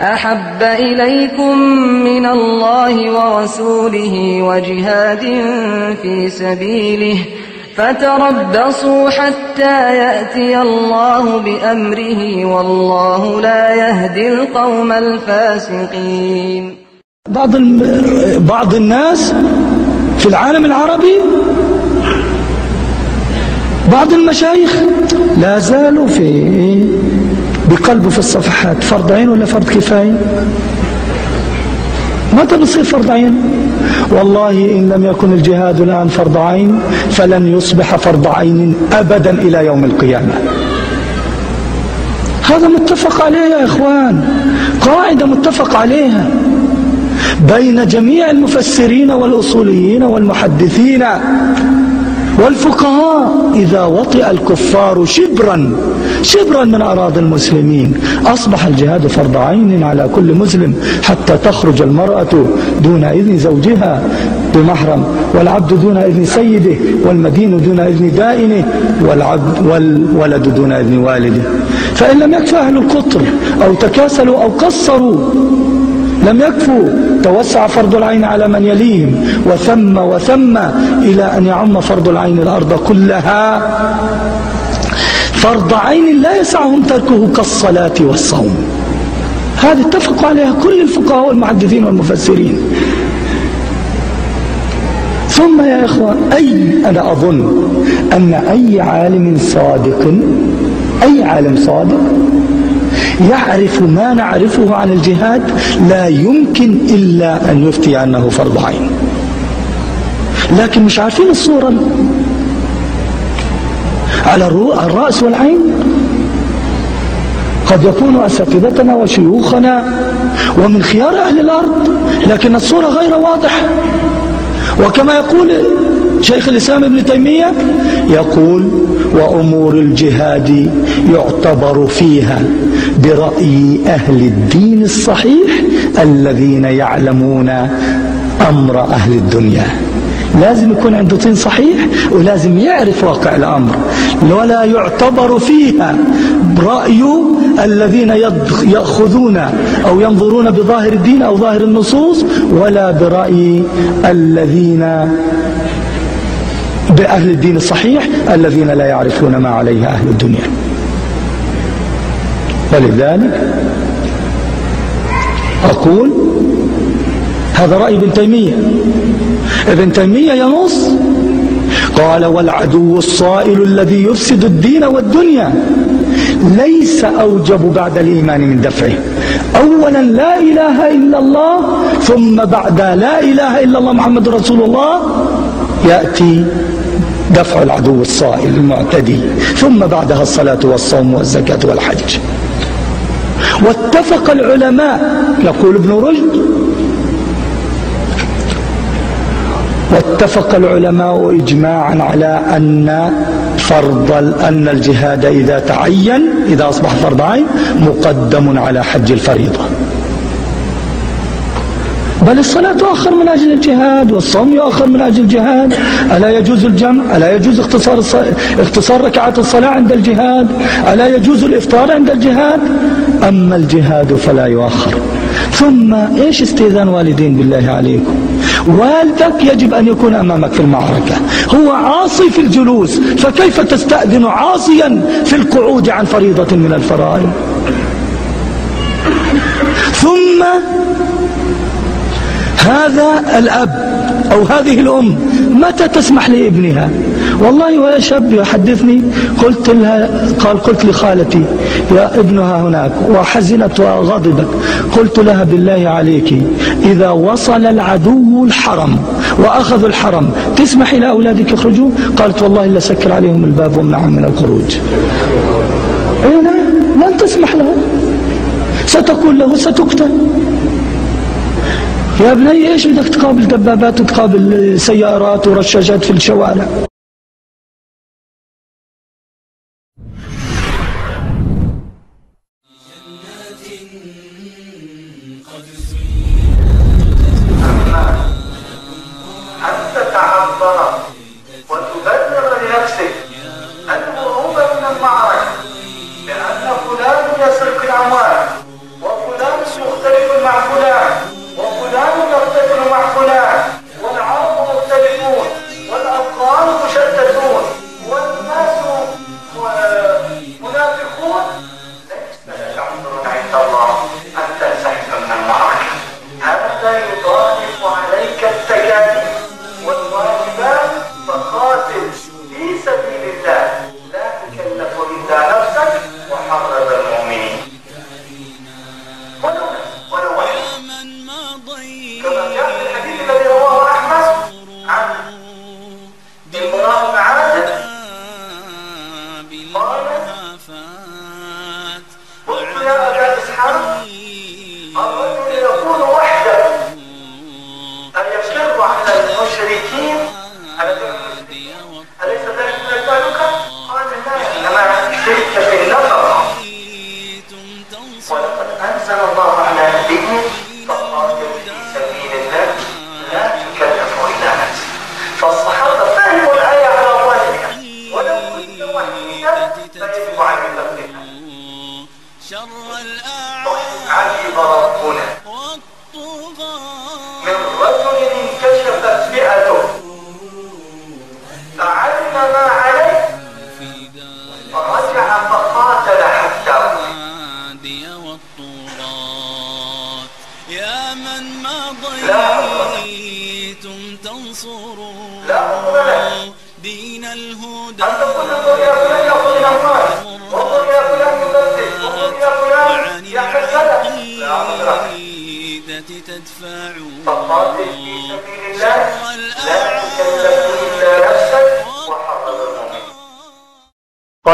أحب إليكم من الله ورسوله وجهاد في سبيله فتربصوا حتى يأتي الله بأمره والله لا يهدي القوم الفاسقين. بعض بعض الناس في العالم العربي بعض المشايخ لا زالوا في بقلبه في الصفحات فرض عين ولا فرض كفاية؟ متى بصير فرض عين؟ والله إن لم يكن الجهاد الآن فرض عين فلن يصبح فرض عين أبدا إلى يوم القيامة. هذا متفق عليه يا إخوان قاعدة متفق عليها. بين جميع المفسرين والأصوليين والمحدثين والفقهاء إذا وطئ الكفار شبرا شبرا من أراضي المسلمين. أصبح الجهاد فرض عين على كل مسلم حتى تخرج المرأة دون إذن زوجها بمحرم والعبد دون إذن سيده والمدين دون إذن دائنه والعبد والولد دون إذن والده. فإن لم يكفى أهل القطر أو تكاسلوا أو قصروا لم يكفوا. توسع فرض العين على من يليهم. وثم وثم إلى أن يعم فرض العين الأرض كلها. فرض عين لا يسعهم تركه كالصلاة والصوم. هذه اتفقوا عليها كل الفقهاء والمحدثين والمفسرين. ثم يا إخوة أي أنا أظن أن أي عالم صادق أي عالم صادق يعرف ما نعرفه عن الجهاد لا يمكن إلا أن يفتي أنه فرض عين. لكن مش عارفين الصورة. على الرأس والعين. قد يكون أساتذتنا وشيوخنا ومن خيار أهل الأرض لكن الصورة غير واضحة. وكما يقول شيخ الإسلام ابن تيمية يقول وأمور الجهاد يعتبر فيها برأي أهل الدين الصحيح الذين يعلمون أمر أهل الدنيا. لازم يكون عنده طين صحيح ولازم يعرف واقع الأمر. ولا يعتبر فيها رأي الذين يأخذون أو ينظرون بظاهر الدين أو ظاهر النصوص ولا برأي الذين بأهل الدين الصحيح الذين لا يعرفون ما عليه أهل الدنيا. ولذلك أقول هذا رأي ابن تيمية. ابن تيمية ينص قال والعدو الصائل الذي يفسد الدين والدنيا ليس أوجب بعد الإيمان من دفعه. أولا لا إله إلا الله ثم بعد لا إله إلا الله محمد رسول الله يأتي دفع العدو الصائل المعتدي ثم بعدها الصلاة والصوم والزكاة والحج. واتفق العلماء يقول ابن رشد. واتفق العلماء إجماعا على أن فرض أن الجهاد إذا تعين إذا أصبح فرض عين مقدم على حج الفريضة. بل الصلاة تؤخر من أجل الجهاد والصوم يؤخر من أجل الجهاد. ألا يجوز الجمع؟ ألا يجوز اختصار, الص... اختصار ركعات الصلاة عند الجهاد؟ ألا يجوز الإفطار عند الجهاد؟ أما الجهاد فلا يؤخر. ثم إيش استئذان والدين بالله عليكم؟ والدك يجب أن يكون أمامك في المعركة. هو عاصي في الجلوس فكيف تستأذن عاصيا في القعود عن فريضة من الفرائض؟ ثم هذا الأب أو هذه الأم متى تسمح لابنها؟ والله ويا شاب يحدثني قلت لها قال قلت لخالتي يا ابنها هناك وحزنت وغضبت. قلت لها بالله عليك إذا وصل العدو الحرم وأخذوا الحرم تسمحي لأولادك يخرجوا؟ قالت والله إلا سكر عليهم الباب وامنعهم من الخروج. لن تسمح له ستقول له ستقتل. يا ابني إيش بدك تقابل دبابات وتقابل سيارات ورشاشات في الشوارع؟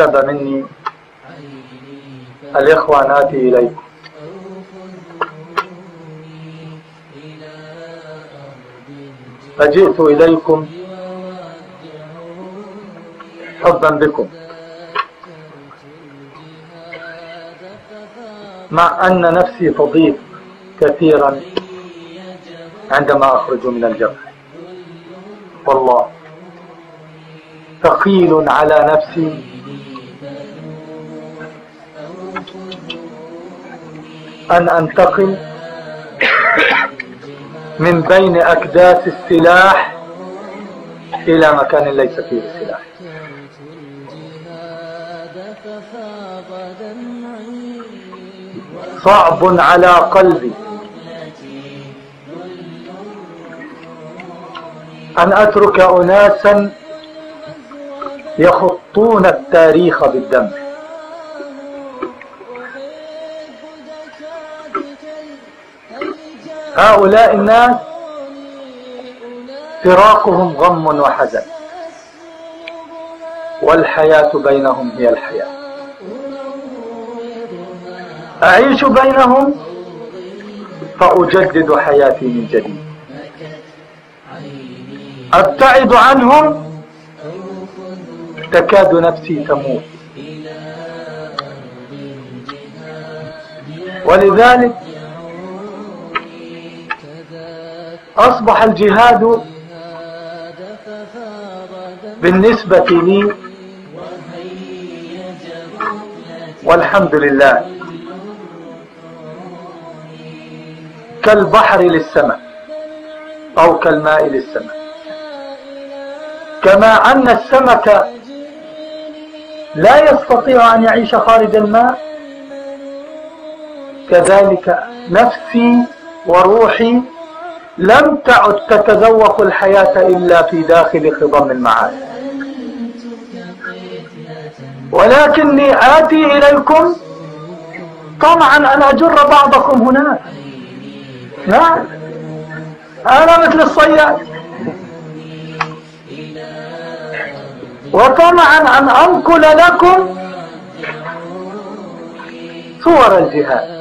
طلب مني الإخوة ناتي إليكم. فجئت إليكم حبا بكم. مع أن نفسي تضيق كثيرا عندما أخرج من الجبهة والله ثقيل على نفسي أن أنتقل من بين أكداس السلاح إلى مكان ليس فيه السلاح صعب على قلبي أن أترك أناسا يخطون التاريخ بالدم. هؤلاء الناس فراقهم غم وحزن. والحياة بينهم هي الحياة. أعيش بينهم فأجدد حياتي من جديد. أبتعد عنهم تكاد نفسي تموت. ولذلك أصبح الجهاد بالنسبة لي والحمد لله كالبحر للسماء أو كالماء للسماء. كما أن السمك لا يستطيع أن يعيش خارج الماء كذلك نفسي وروحي لم تعد تتذوق الحياة إلا في داخل خضم المعاد. ولكني آتي إليكم طمعا أن أجر بعضكم هناك. نعم. أنا مثل الصياد. وطمعا أن أنقل لكم صور الجهاد.